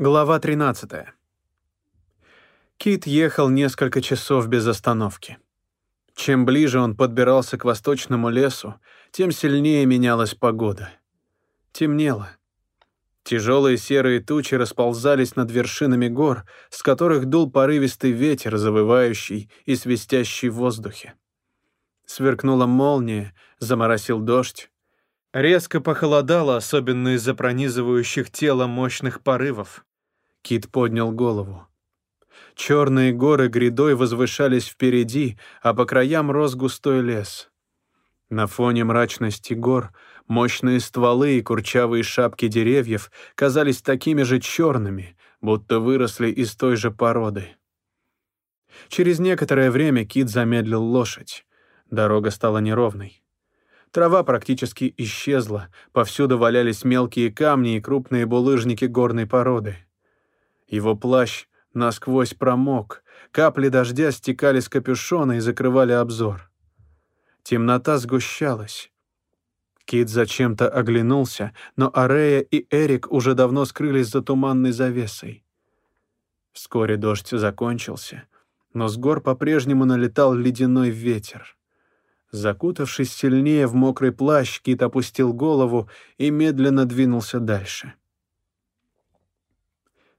Глава 13. Кит ехал несколько часов без остановки. Чем ближе он подбирался к восточному лесу, тем сильнее менялась погода. Темнело. Тяжелые серые тучи расползались над вершинами гор, с которых дул порывистый ветер, завывающий и свистящий в воздухе. Сверкнула молния, заморосил дождь. Резко похолодало, особенно из-за пронизывающих тело мощных порывов. Кит поднял голову. Черные горы грядой возвышались впереди, а по краям рос густой лес. На фоне мрачности гор мощные стволы и курчавые шапки деревьев казались такими же черными, будто выросли из той же породы. Через некоторое время Кит замедлил лошадь. Дорога стала неровной. Трава практически исчезла, повсюду валялись мелкие камни и крупные булыжники горной породы. Его плащ насквозь промок, капли дождя стекали с капюшона и закрывали обзор. Темнота сгущалась. Кит зачем-то оглянулся, но Арея и Эрик уже давно скрылись за туманной завесой. Вскоре дождь закончился, но с гор по-прежнему налетал ледяной ветер. Закутавшись сильнее в мокрый плащ, Кит опустил голову и медленно двинулся дальше.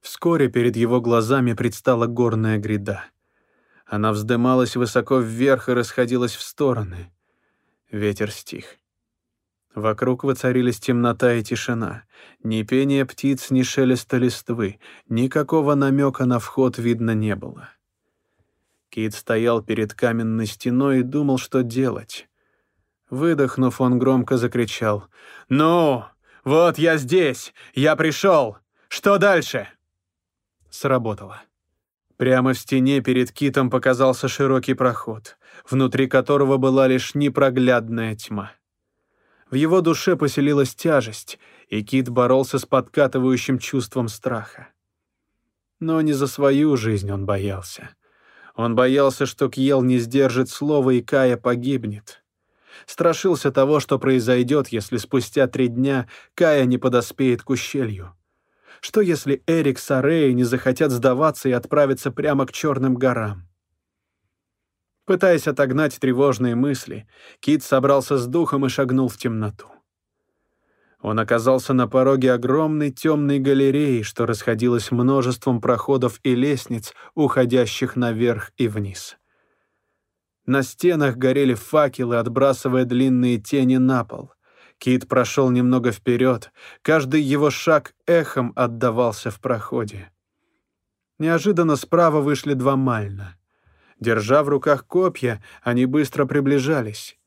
Вскоре перед его глазами предстала горная гряда. Она вздымалась высоко вверх и расходилась в стороны. Ветер стих. Вокруг воцарились темнота и тишина. Ни пения птиц, ни шелеста листвы. Никакого намека на вход видно не было. Кит стоял перед каменной стеной и думал, что делать. Выдохнув, он громко закричал. «Ну, вот я здесь! Я пришел! Что дальше?» Сработало. Прямо в стене перед Китом показался широкий проход, внутри которого была лишь непроглядная тьма. В его душе поселилась тяжесть, и Кит боролся с подкатывающим чувством страха. Но не за свою жизнь он боялся. Он боялся, что Кьел не сдержит слова и Кая погибнет. Страшился того, что произойдет, если спустя три дня Кая не подоспеет к ущелью. Что если Эрик с Ареей не захотят сдаваться и отправиться прямо к Черным горам? Пытаясь отогнать тревожные мысли, Кит собрался с духом и шагнул в темноту. Он оказался на пороге огромной темной галереи, что расходилась множеством проходов и лестниц, уходящих наверх и вниз. На стенах горели факелы, отбрасывая длинные тени на пол. Кит прошел немного вперед, каждый его шаг эхом отдавался в проходе. Неожиданно справа вышли два мальна. Держа в руках копья, они быстро приближались.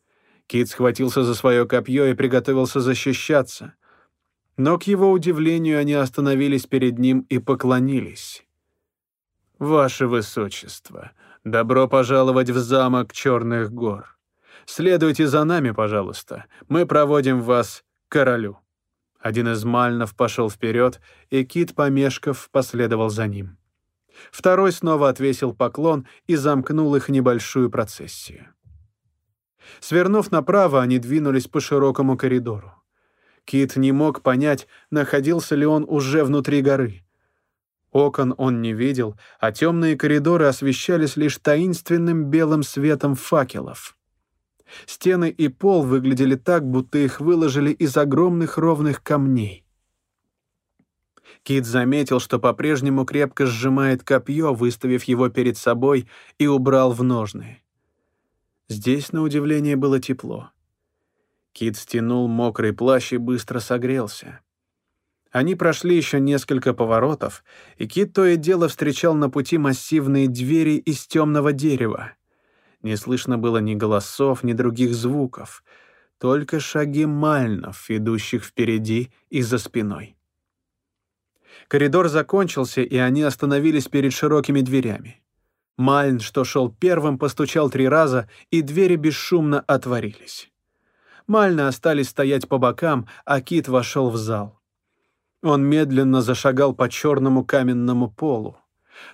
Кит схватился за свое копье и приготовился защищаться. Но, к его удивлению, они остановились перед ним и поклонились. «Ваше Высочество, добро пожаловать в замок Черных гор. Следуйте за нами, пожалуйста. Мы проводим вас к королю». Один из мальнов пошел вперед, и Кит, помешков, последовал за ним. Второй снова отвесил поклон и замкнул их небольшую процессию. Свернув направо, они двинулись по широкому коридору. Кит не мог понять, находился ли он уже внутри горы. Окон он не видел, а темные коридоры освещались лишь таинственным белым светом факелов. Стены и пол выглядели так, будто их выложили из огромных ровных камней. Кит заметил, что по-прежнему крепко сжимает копье, выставив его перед собой, и убрал в ножны. Здесь, на удивление, было тепло. Кит стянул мокрый плащ и быстро согрелся. Они прошли еще несколько поворотов, и Кит то и дело встречал на пути массивные двери из темного дерева. Не слышно было ни голосов, ни других звуков, только шаги мальнов, идущих впереди и за спиной. Коридор закончился, и они остановились перед широкими дверями. Мальн, что шел первым, постучал три раза, и двери бесшумно отворились. Мальны остались стоять по бокам, а Кит вошел в зал. Он медленно зашагал по черному каменному полу.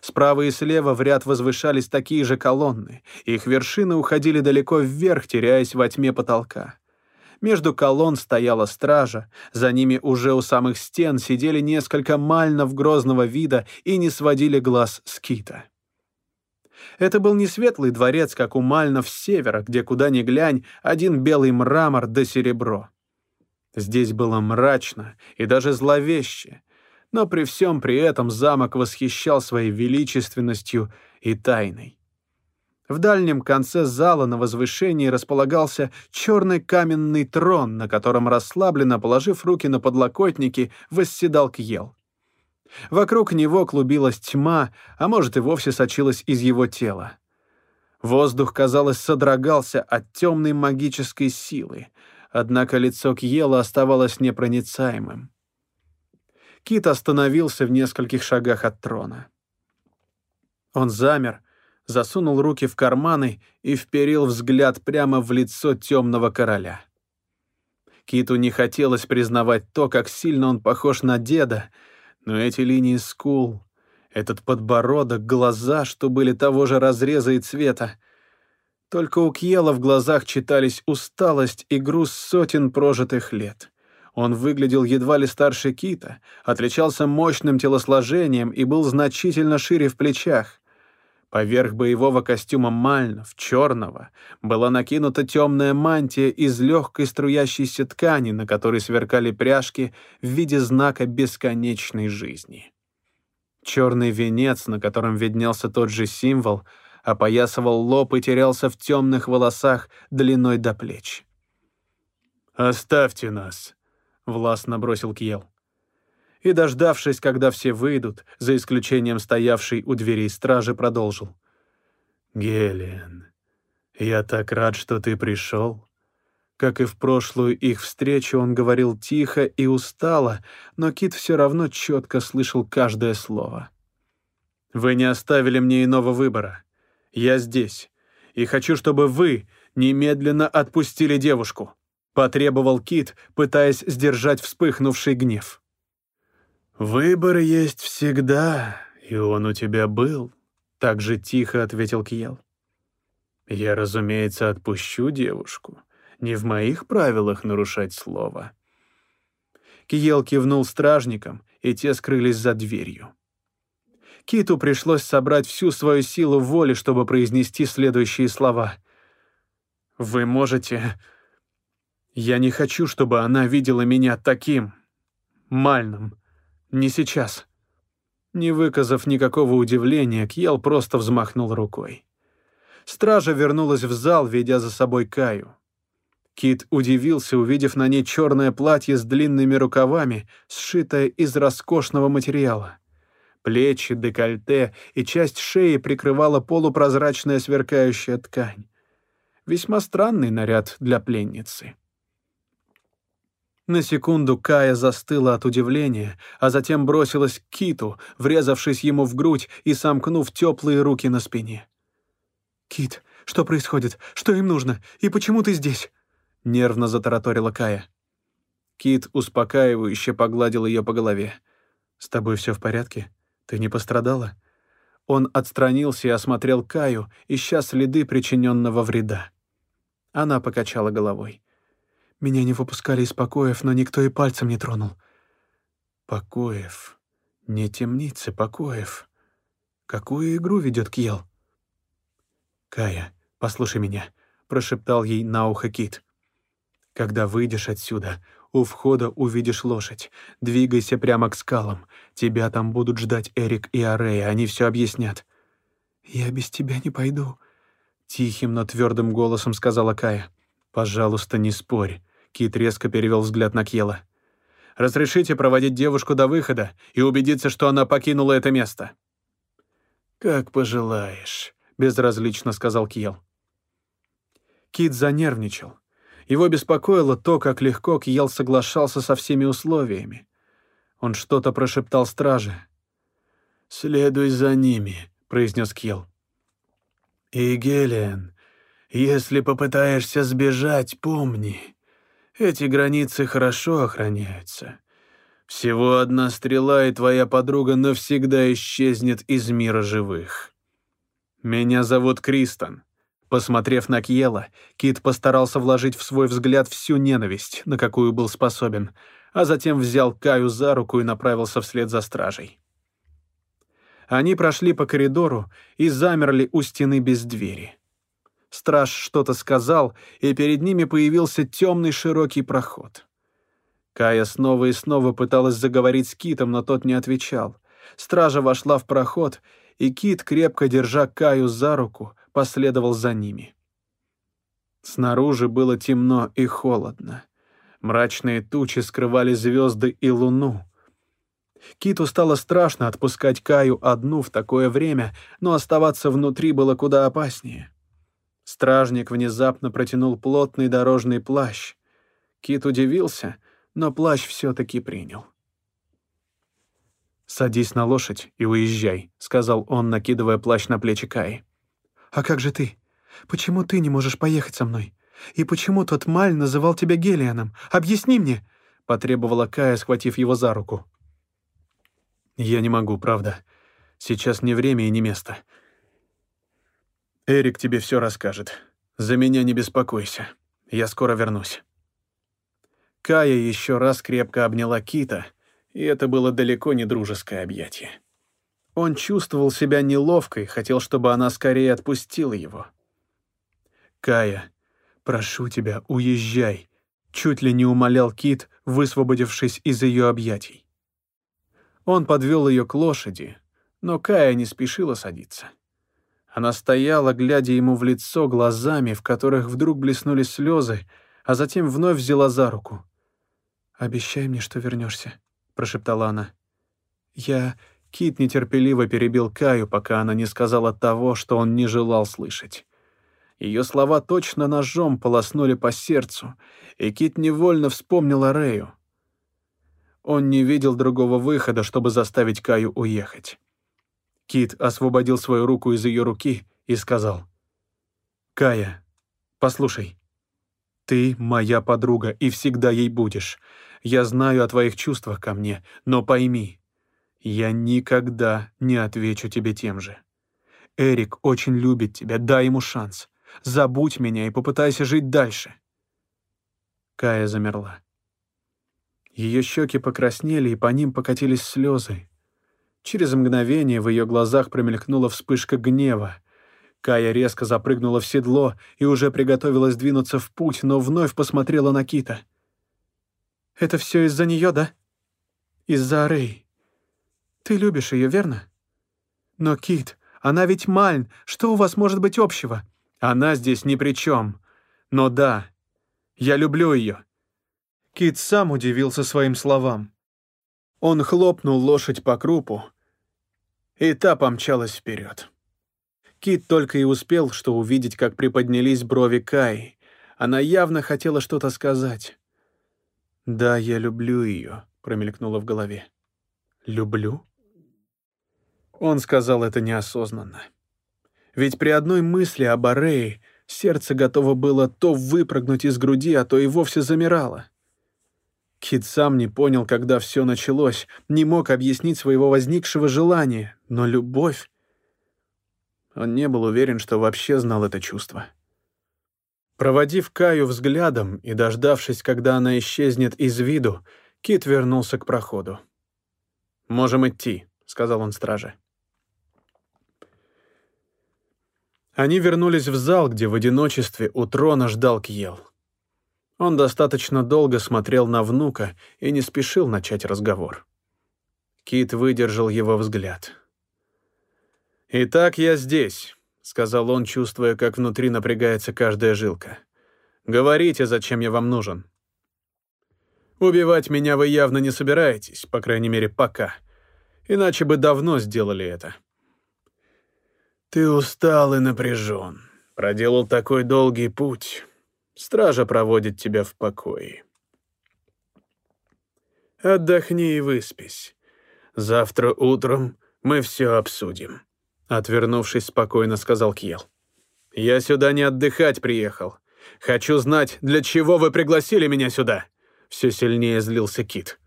Справа и слева в ряд возвышались такие же колонны. Их вершины уходили далеко вверх, теряясь во тьме потолка. Между колонн стояла стража, за ними уже у самых стен сидели несколько мальнов грозного вида и не сводили глаз с кита. Это был не светлый дворец, как у мальнов с севера, где куда ни глянь, один белый мрамор да серебро. Здесь было мрачно и даже зловеще, но при всем при этом замок восхищал своей величественностью и тайной. В дальнем конце зала на возвышении располагался черный каменный трон, на котором расслабленно, положив руки на подлокотники, восседал Кьел. Вокруг него клубилась тьма, а может и вовсе сочилась из его тела. Воздух, казалось, содрогался от темной магической силы, однако лицо Кьела оставалось непроницаемым. Кит остановился в нескольких шагах от трона. Он замер, засунул руки в карманы и вперил взгляд прямо в лицо темного короля. Киту не хотелось признавать то, как сильно он похож на деда, но эти линии скул, этот подбородок, глаза, что были того же разреза и цвета, только у Кьела в глазах читались усталость и груз сотен прожитых лет. Он выглядел едва ли старше Кита, отличался мощным телосложением и был значительно шире в плечах. Поверх боевого костюма Мальнов, черного, была накинута темная мантия из легкой струящейся ткани, на которой сверкали пряжки в виде знака бесконечной жизни. Черный венец, на котором виднелся тот же символ, опоясывал лоб и терялся в темных волосах длиной до плеч. «Оставьте нас», — властно бросил Кьел и, дождавшись, когда все выйдут, за исключением стоявшей у дверей стражи, продолжил. «Гелиан, я так рад, что ты пришел». Как и в прошлую их встречу, он говорил тихо и устало, но Кит все равно четко слышал каждое слово. «Вы не оставили мне иного выбора. Я здесь, и хочу, чтобы вы немедленно отпустили девушку», — потребовал Кит, пытаясь сдержать вспыхнувший гнев. «Выбор есть всегда, и он у тебя был», — так же тихо ответил Кьел. «Я, разумеется, отпущу девушку. Не в моих правилах нарушать слово». Киел кивнул стражникам, и те скрылись за дверью. Киту пришлось собрать всю свою силу воли, чтобы произнести следующие слова. «Вы можете...» «Я не хочу, чтобы она видела меня таким... мальным. Не сейчас». Не выказав никакого удивления, Кьел просто взмахнул рукой. Стража вернулась в зал, ведя за собой Каю. Кит удивился, увидев на ней черное платье с длинными рукавами, сшитое из роскошного материала. Плечи, декольте и часть шеи прикрывала полупрозрачная сверкающая ткань. Весьма странный наряд для пленницы. На секунду Кая застыла от удивления, а затем бросилась к Киту, врезавшись ему в грудь и сомкнув теплые руки на спине. «Кит, что происходит? Что им нужно? И почему ты здесь?» — нервно затараторила Кая. Кит успокаивающе погладил ее по голове. «С тобой все в порядке? Ты не пострадала?» Он отстранился и осмотрел Каю, ища следы причиненного вреда. Она покачала головой. Меня не выпускали из покоев, но никто и пальцем не тронул. Покоев. Не темницы, покоев. Какую игру ведет Кьел? «Кая, послушай меня», — прошептал ей на ухо Кит. «Когда выйдешь отсюда, у входа увидишь лошадь. Двигайся прямо к скалам. Тебя там будут ждать Эрик и Арея, они все объяснят». «Я без тебя не пойду», — тихим, но твердым голосом сказала Кая. «Пожалуйста, не спорь. Кит резко перевел взгляд на Кьела. «Разрешите проводить девушку до выхода и убедиться, что она покинула это место?» «Как пожелаешь», — безразлично сказал Кьел. Кит занервничал. Его беспокоило то, как легко Кьел соглашался со всеми условиями. Он что-то прошептал страже. «Следуй за ними», — произнес Кьел. «И, Гелиан, если попытаешься сбежать, помни, эти границы хорошо охраняются. Всего одна стрела, и твоя подруга навсегда исчезнет из мира живых. Меня зовут Кристон. Посмотрев на Кьела, Кит постарался вложить в свой взгляд всю ненависть, на какую был способен, а затем взял Каю за руку и направился вслед за стражей. Они прошли по коридору и замерли у стены без двери. Страж что-то сказал, и перед ними появился темный широкий проход. Кая снова и снова пыталась заговорить с Китом, но тот не отвечал. Стража вошла в проход, и Кит, крепко держа Каю за руку, последовал за ними. Снаружи было темно и холодно. Мрачные тучи скрывали звезды и луну. Киту стало страшно отпускать Каю одну в такое время, но оставаться внутри было куда опаснее. Стражник внезапно протянул плотный дорожный плащ. Кит удивился, но плащ все-таки принял. «Садись на лошадь и уезжай», — сказал он, накидывая плащ на плечи Каи. «А как же ты? Почему ты не можешь поехать со мной? И почему тот Маль называл тебя Гелианом? Объясни мне!» — потребовала Кая, схватив его за руку. «Я не могу, правда. Сейчас не время и не место. Эрик тебе все расскажет. За меня не беспокойся. Я скоро вернусь». Кая еще раз крепко обняла Кита, и это было далеко не дружеское объятие. Он чувствовал себя неловко и хотел, чтобы она скорее отпустила его. «Кая, прошу тебя, уезжай», — чуть ли не умолял Кит, высвободившись из ее объятий. Он подвел ее к лошади, но Кая не спешила садиться. Она стояла, глядя ему в лицо глазами, в которых вдруг блеснули слезы, а затем вновь взяла за руку. «Обещай мне, что вернешься», — прошептала она. «Я...» Кит нетерпеливо перебил Каю, пока она не сказала того, что он не желал слышать. Ее слова точно ножом полоснули по сердцу, и Кит невольно вспомнил о Рэю. Он не видел другого выхода, чтобы заставить Каю уехать. Кит освободил свою руку из ее руки и сказал, «Кая, послушай, ты моя подруга и всегда ей будешь. Я знаю о твоих чувствах ко мне, но пойми, я никогда не отвечу тебе тем же. Эрик очень любит тебя, дай ему шанс. Забудь меня и попытайся жить дальше». Кая замерла. Ее щеки покраснели, и по ним покатились слезы. Через мгновение в ее глазах промелькнула вспышка гнева. Кая резко запрыгнула в седло и уже приготовилась двинуться в путь, но вновь посмотрела на Кита. «Это все из-за нее, да? Из-за Рэй. Ты любишь ее, верно? Но, Кит, она ведь Мальн, что у вас может быть общего? Она здесь ни при чем. Но да, я люблю ее». Кит сам удивился своим словам. Он хлопнул лошадь по крупу, и та помчалась вперед. Кит только и успел, что увидеть, как приподнялись брови Кай. Она явно хотела что-то сказать. «Да, я люблю ее», — промелькнуло в голове. «Люблю?» Он сказал это неосознанно. Ведь при одной мысли об Арее сердце готово было то выпрыгнуть из груди, а то и вовсе замирало. Кит сам не понял, когда все началось, не мог объяснить своего возникшего желания, но любовь... Он не был уверен, что вообще знал это чувство. Проводив Каю взглядом и дождавшись, когда она исчезнет из виду, Кит вернулся к проходу. «Можем идти», — сказал он страже. Они вернулись в зал, где в одиночестве у трона ждал Кьел. Он достаточно долго смотрел на внука и не спешил начать разговор. Кит выдержал его взгляд. «Итак, я здесь», — сказал он, чувствуя, как внутри напрягается каждая жилка. «Говорите, зачем я вам нужен». «Убивать меня вы явно не собираетесь, по крайней мере, пока. Иначе бы давно сделали это». «Ты устал и напряжен. Проделал такой долгий путь. Стража проводит тебя в покое. Отдохни и выспись. Завтра утром мы все обсудим», — отвернувшись, спокойно сказал Кьел. «Я сюда не отдыхать приехал. Хочу знать, для чего вы пригласили меня сюда?» Все сильнее злился Кит.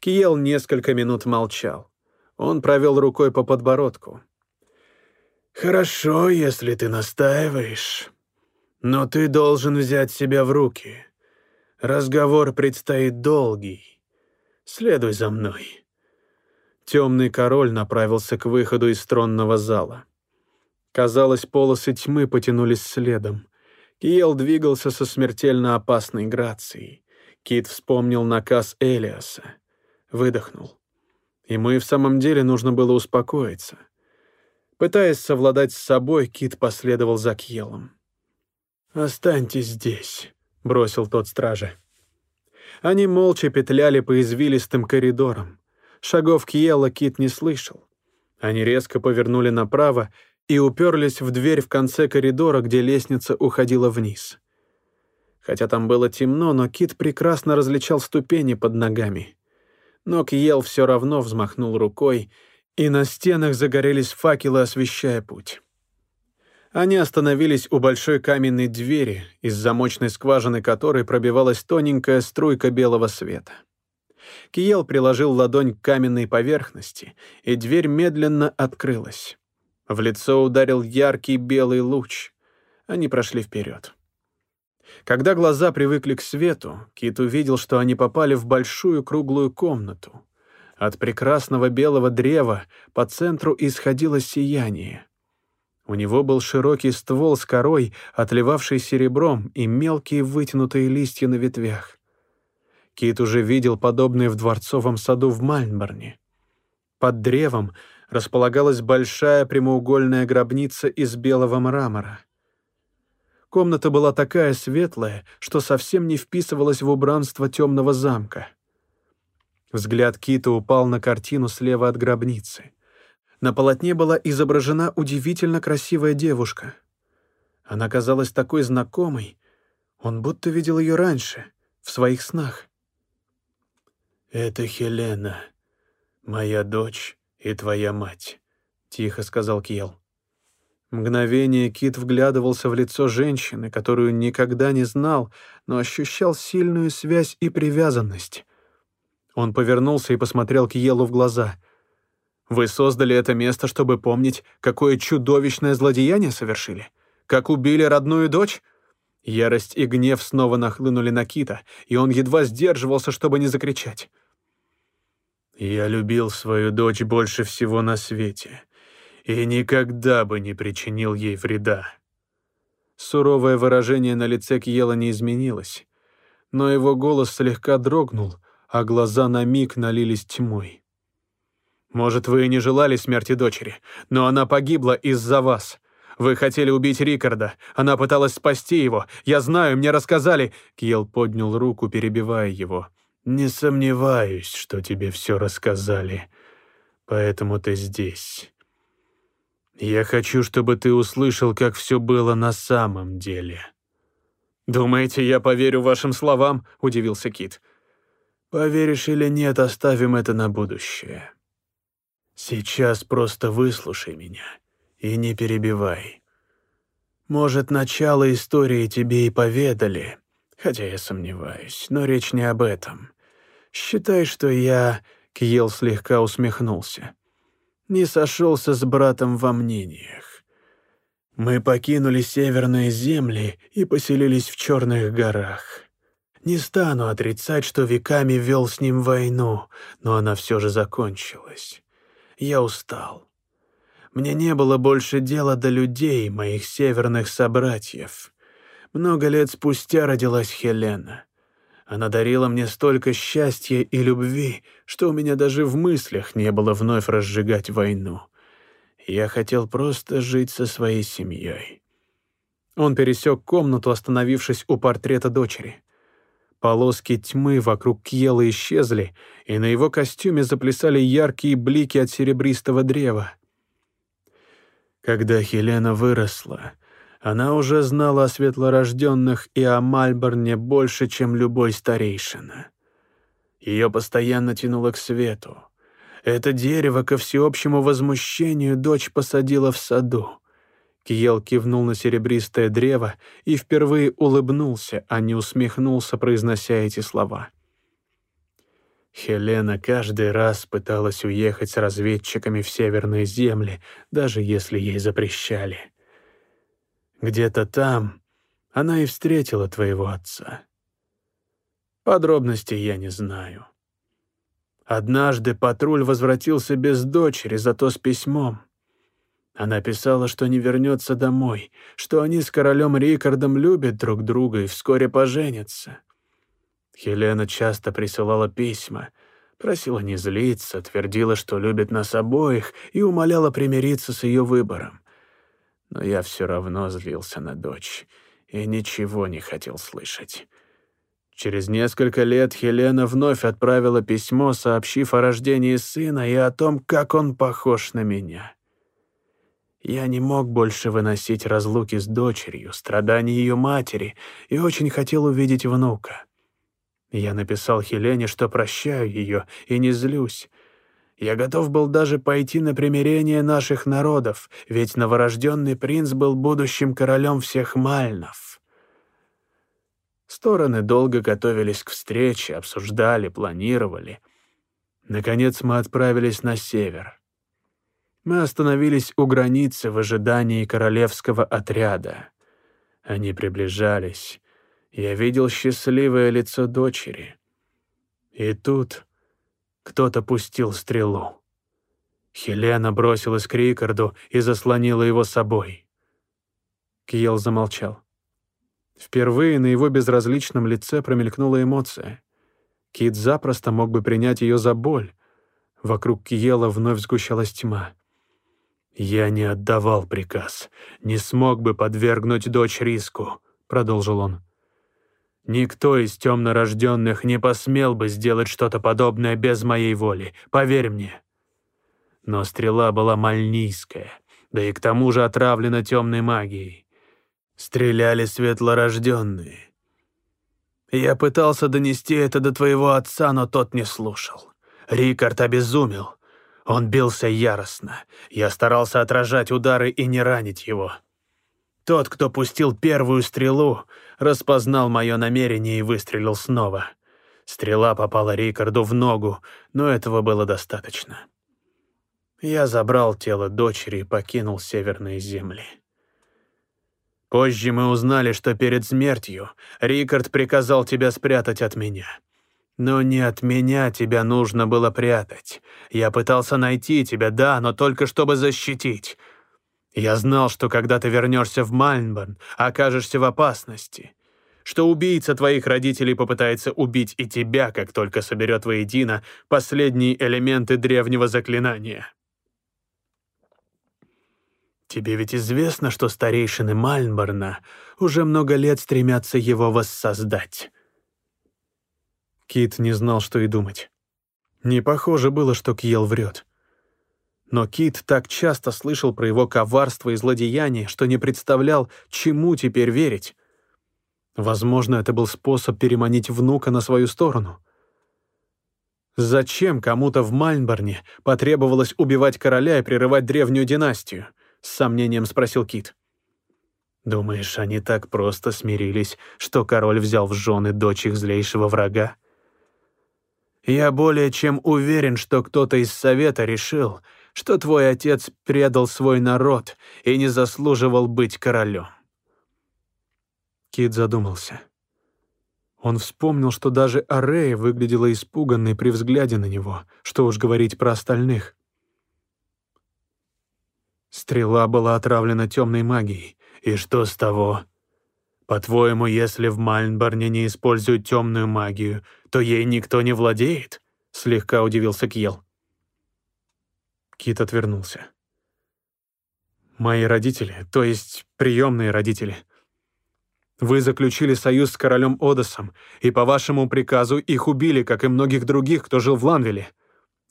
Киел несколько минут молчал. Он провел рукой по подбородку. «Хорошо, если ты настаиваешь, но ты должен взять себя в руки. Разговор предстоит долгий. Следуй за мной». Темный король направился к выходу из тронного зала. Казалось, полосы тьмы потянулись следом. Киел двигался со смертельно опасной грацией. Кит вспомнил наказ Элиаса. Выдохнул. Ему и в самом деле нужно было успокоиться. Пытаясь совладать с собой, Кит последовал за Кьелом. «Останьтесь здесь», — бросил тот страже. Они молча петляли по извилистым коридорам. Шагов Кьела Кит не слышал. Они резко повернули направо и уперлись в дверь в конце коридора, где лестница уходила вниз. Хотя там было темно, но Кит прекрасно различал ступени под ногами. Но Кьел все равно взмахнул рукой, и на стенах загорелись факелы, освещая путь. Они остановились у большой каменной двери, из замочной скважины которой пробивалась тоненькая струйка белого света. Киел приложил ладонь к каменной поверхности, и дверь медленно открылась. В лицо ударил яркий белый луч. Они прошли вперед. Когда глаза привыкли к свету, Кит увидел, что они попали в большую круглую комнату. От прекрасного белого древа по центру исходило сияние. У него был широкий ствол с корой, отливавший серебром, и мелкие вытянутые листья на ветвях. Кит уже видел подобные в дворцовом саду в Мальнборне. Под древом располагалась большая прямоугольная гробница из белого мрамора. Комната была такая светлая, что совсем не вписывалась в убранство темного замка. Взгляд Кита упал на картину слева от гробницы. На полотне была изображена удивительно красивая девушка. Она казалась такой знакомой. Он будто видел ее раньше, в своих снах. «Это Хелена, моя дочь и твоя мать», — тихо сказал Кьел. Мгновение Кит вглядывался в лицо женщины, которую никогда не знал, но ощущал сильную связь и привязанность. Он повернулся и посмотрел Киелу в глаза. «Вы создали это место, чтобы помнить, какое чудовищное злодеяние совершили? Как убили родную дочь?» Ярость и гнев снова нахлынули на Кита, и он едва сдерживался, чтобы не закричать. Я любил свою дочь больше всего на свете и никогда бы не причинил ей вреда. Суровое выражение на лице Кьела не изменилось, но его голос слегка дрогнул, а глаза на миг налились тьмой. «Может, вы и не желали смерти дочери, но она погибла из-за вас. Вы хотели убить Рикарда, она пыталась спасти его. Я знаю, мне рассказали...» Кьел поднял руку, перебивая его. Не сомневаюсь, что тебе все рассказали, поэтому ты здесь. Я хочу, чтобы ты услышал, как все было на самом деле. «Думаете, я поверю вашим словам?» — удивился Кит. «Поверишь или нет, оставим это на будущее. Сейчас просто выслушай меня и не перебивай. Может, начало истории тебе и поведали, хотя я сомневаюсь, но речь не об этом. Считай, что я...» — Кьел слегка усмехнулся. «Не сошелся с братом во мнениях. Мы покинули северные земли и поселились в Черных горах. Не стану отрицать, что веками вел с ним войну, но она все же закончилась. Я устал. Мне не было больше дела до людей, моих северных собратьев. Много лет спустя родилась Хелена. Она дарила мне столько счастья и любви, что у меня даже в мыслях не было вновь разжигать войну. Я хотел просто жить со своей семьей. Он пересек комнату, остановившись у портрета дочери. Полоски тьмы вокруг Кьела исчезли, и на его костюме заплясали яркие блики от серебристого древа. Когда Хелена выросла, она уже знала о светлорожденных и о Мальборне больше, чем любой старейшина. Ее постоянно тянуло к свету. Это дерево, ко всеобщему возмущению, дочь посадила в саду. Киел кивнул на серебристое древо и впервые улыбнулся, а не усмехнулся, произнося эти слова. Хелена каждый раз пыталась уехать с разведчиками в северные земли, даже если ей запрещали. Где-то там она и встретила твоего отца. Подробностей я не знаю. Однажды патруль возвратился без дочери, зато с письмом. Она писала, что не вернется домой, что они с королем Рикардом любят друг друга и вскоре поженятся. Хелена часто присылала письма, просила не злиться, твердила, что любит нас обоих, и умоляла примириться с ее выбором. Но я все равно злился на дочь и ничего не хотел слышать. Через несколько лет Хелена вновь отправила письмо, сообщив о рождении сына и о том, как он похож на меня. Я не мог больше выносить разлуки с дочерью, страданий ее матери, и очень хотел увидеть внука. Я написал Хелене, что прощаю ее и не злюсь. Я готов был даже пойти на примирение наших народов, ведь новорожденный принц был будущим королем всех мальнов. Стороны долго готовились к встрече, обсуждали, планировали. Наконец мы отправились на север. Мы остановились у границы в ожидании королевского отряда. Они приближались. Я видел счастливое лицо дочери. И тут кто-то пустил стрелу. Хелена бросилась к Рикарду и заслонила его собой. Киел замолчал. Впервые на его безразличном лице промелькнула эмоция. Кит запросто мог бы принять ее за боль. Вокруг Киела вновь сгущалась тьма. «Я не отдавал приказ, не смог бы подвергнуть дочь риску», — продолжил он. «Никто из темнорожденных не посмел бы сделать что-то подобное без моей воли, поверь мне». Но стрела была мальнийская, да и к тому же отравлена темной магией. Стреляли светлорожденные. Я пытался донести это до твоего отца, но тот не слушал. Рикард обезумел. Он бился яростно. Я старался отражать удары и не ранить его. Тот, кто пустил первую стрелу, распознал мое намерение и выстрелил снова. Стрела попала Рикарду в ногу, но этого было достаточно. Я забрал тело дочери и покинул северные земли. Позже мы узнали, что перед смертью Рикард приказал тебя спрятать от меня. Но не от меня тебя нужно было прятать. Я пытался найти тебя, да, но только чтобы защитить. Я знал, что когда ты вернешься в Мальнборн, окажешься в опасности. Что убийца твоих родителей попытается убить и тебя, как только соберет воедино последние элементы древнего заклинания. Тебе ведь известно, что старейшины Мальнборна уже много лет стремятся его воссоздать. Кит не знал, что и думать. Не похоже было, что Кьел врет. Но Кит так часто слышал про его коварство и злодеяние, что не представлял, чему теперь верить. Возможно, это был способ переманить внука на свою сторону. Зачем кому-то в Мальнборне потребовалось убивать короля и прерывать древнюю династию? С сомнением спросил Кит. Думаешь, они так просто смирились, что король взял в жены дочь их злейшего врага? Я более чем уверен, что кто-то из Совета решил, что твой отец предал свой народ и не заслуживал быть королем. Кит задумался. Он вспомнил, что даже Арея выглядела испуганной при взгляде на него, что уж говорить про остальных. Стрела была отравлена темной магией. И что с того? По-твоему, если в Мальнборне не используют темную магию, то ей никто не владеет?» — слегка удивился Кьел. Кит отвернулся. «Мои родители, то есть приемные родители. Вы заключили союз с королем Одосом, и по вашему приказу их убили, как и многих других, кто жил в Ланвиле.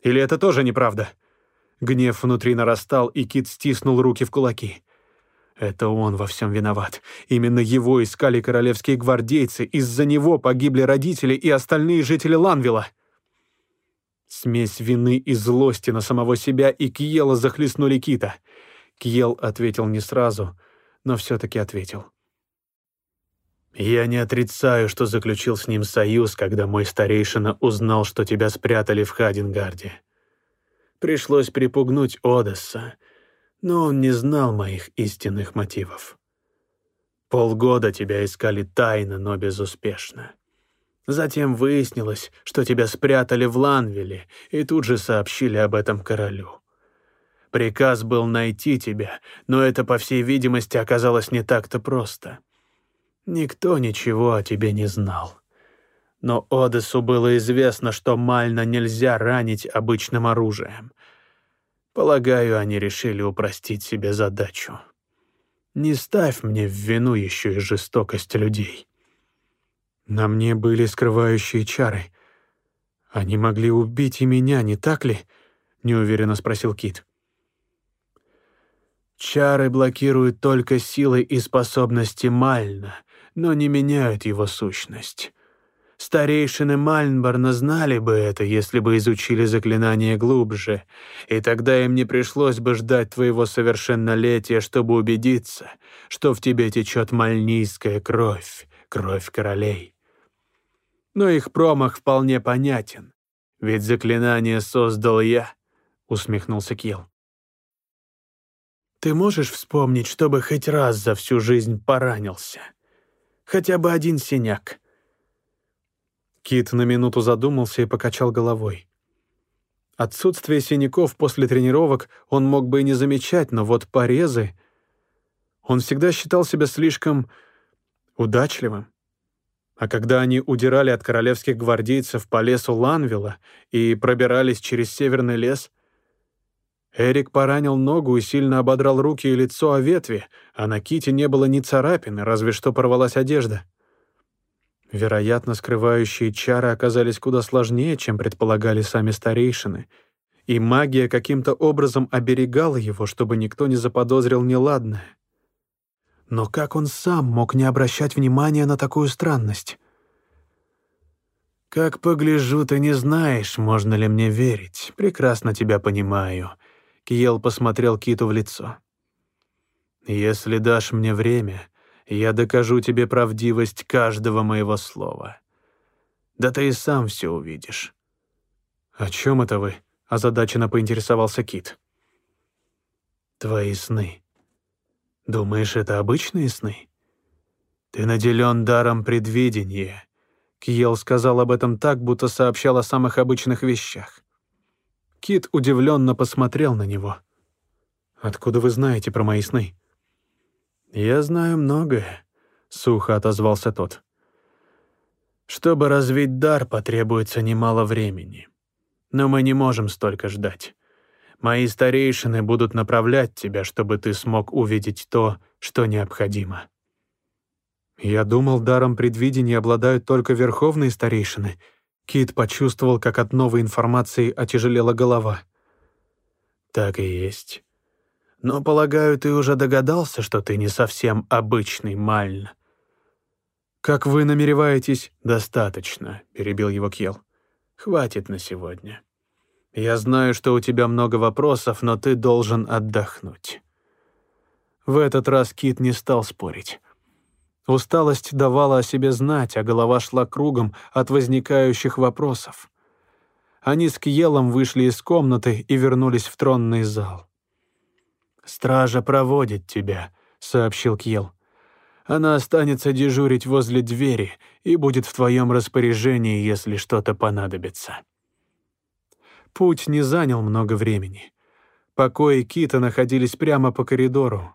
Или это тоже неправда?» Гнев внутри нарастал, и Кит стиснул руки в кулаки. Это он во всем виноват. Именно его искали королевские гвардейцы, из-за него погибли родители и остальные жители Ланвилла. Смесь вины и злости на самого себя и Кьела захлестнули Кита. Кьел ответил не сразу, но все-таки ответил. Я не отрицаю, что заключил с ним союз, когда мой старейшина узнал, что тебя спрятали в Хадингарде. Пришлось припугнуть Одесса, но он не знал моих истинных мотивов. Полгода тебя искали тайно, но безуспешно. Затем выяснилось, что тебя спрятали в Ланвиле, и тут же сообщили об этом королю. Приказ был найти тебя, но это, по всей видимости, оказалось не так-то просто. Никто ничего о тебе не знал. Но Одессу было известно, что Мальна нельзя ранить обычным оружием. Полагаю, они решили упростить себе задачу. Не ставь мне в вину еще и жестокость людей. На мне были скрывающие чары. Они могли убить и меня, не так ли? Неуверенно спросил Кит. Чары блокируют только силы и способности Мальна, но не меняют его сущность. Старейшины Мальнборна знали бы это, если бы изучили заклинание глубже, и тогда им не пришлось бы ждать твоего совершеннолетия, чтобы убедиться, что в тебе течет мальнийская кровь, кровь королей. Но их промах вполне понятен, ведь заклинание создал я, — усмехнулся Килл. Ты можешь вспомнить, чтобы хоть раз за всю жизнь поранился? Хотя бы один синяк — Кит на минуту задумался и покачал головой. Отсутствие синяков после тренировок он мог бы и не замечать, но вот порезы... Он всегда считал себя слишком удачливым. А когда они удирали от королевских гвардейцев по лесу Ланвилла и пробирались через северный лес, Эрик поранил ногу и сильно ободрал руки и лицо о ветви, а на Ките не было ни царапины, разве что порвалась одежда. Вероятно, скрывающие чары оказались куда сложнее, чем предполагали сами старейшины, и магия каким-то образом оберегала его, чтобы никто не заподозрил неладное. Но как он сам мог не обращать внимания на такую странность? «Как погляжу, ты не знаешь, можно ли мне верить. Прекрасно тебя понимаю», — Киел посмотрел Киту в лицо. «Если дашь мне время, я докажу тебе правдивость каждого моего слова. Да ты и сам все увидишь». «О чем это вы?» — озадаченно поинтересовался Кит. «Твои сны. Думаешь, это обычные сны? Ты наделен даром предвидения». Кьел сказал об этом так, будто сообщал о самых обычных вещах. Кит удивленно посмотрел на него. «Откуда вы знаете про мои сны?» «Я знаю многое», — сухо отозвался тот. «Чтобы развить дар, потребуется немало времени. Но мы не можем столько ждать. Мои старейшины будут направлять тебя, чтобы ты смог увидеть то, что необходимо». Я думал, даром предвидения обладают только верховные старейшины. Кит почувствовал, как от новой информации отяжелела голова. «Так и есть. Но, полагаю, ты уже догадался, что ты не совсем обычный Мальн». «Как вы намереваетесь?» «Достаточно», — перебил его Кьел. «Хватит на сегодня. Я знаю, что у тебя много вопросов, но ты должен отдохнуть». В этот раз Кит не стал спорить. Усталость давала о себе знать, а голова шла кругом от возникающих вопросов. Они с Кьелом вышли из комнаты и вернулись в тронный зал. «Стража проводит тебя», — сообщил Кьел. «Она останется дежурить возле двери и будет в твоем распоряжении, если что-то понадобится». Путь не занял много времени. Покои Кита находились прямо по коридору.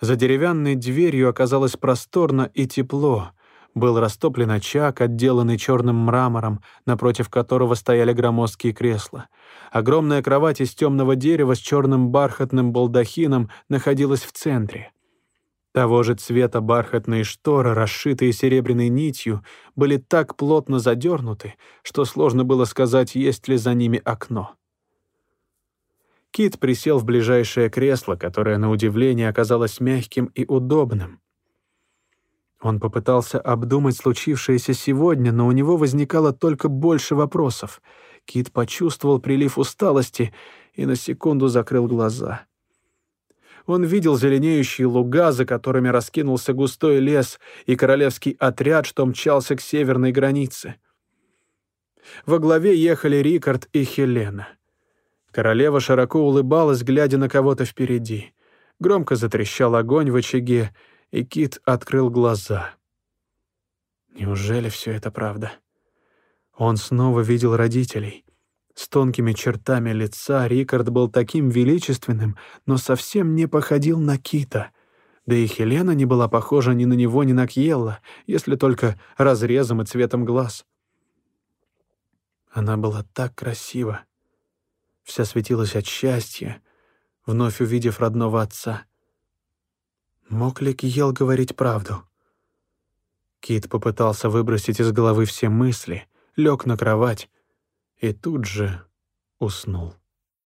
За деревянной дверью оказалось просторно и тепло — был растоплен очаг, отделанный черным мрамором, напротив которого стояли громоздкие кресла. Огромная кровать из темного дерева с черным бархатным балдахином находилась в центре. Того же цвета бархатные шторы, расшитые серебряной нитью, были так плотно задернуты, что сложно было сказать, есть ли за ними окно. Кит присел в ближайшее кресло, которое, на удивление, оказалось мягким и удобным. Он попытался обдумать случившееся сегодня, но у него возникало только больше вопросов. Кит почувствовал прилив усталости и на секунду закрыл глаза. Он видел зеленеющие луга, за которыми раскинулся густой лес, и королевский отряд, что мчался к северной границе. Во главе ехали Рикард и Хелена. Королева широко улыбалась, глядя на кого-то впереди. Громко затрещал огонь в очаге, и Кит открыл глаза. Неужели все это правда? Он снова видел родителей. С тонкими чертами лица Рикард был таким величественным, но совсем не походил на Кита. Да и Хелена не была похожа ни на него, ни на Кьелла, если только разрезом и цветом глаз. Она была так красива. Вся светилась от счастья, вновь увидев родного отца. Мог ли Кьел говорить правду? Кит попытался выбросить из головы все мысли, лег на кровать и тут же уснул.